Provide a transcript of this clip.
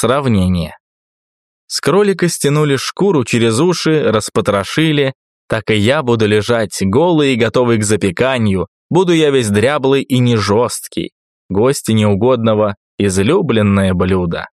Сравнение. С кролика стянули шкуру через уши, распотрошили, так и я буду лежать голый и готовый к запеканию, буду я весь дряблый и не жесткий. Гости неугодного – излюбленное блюдо.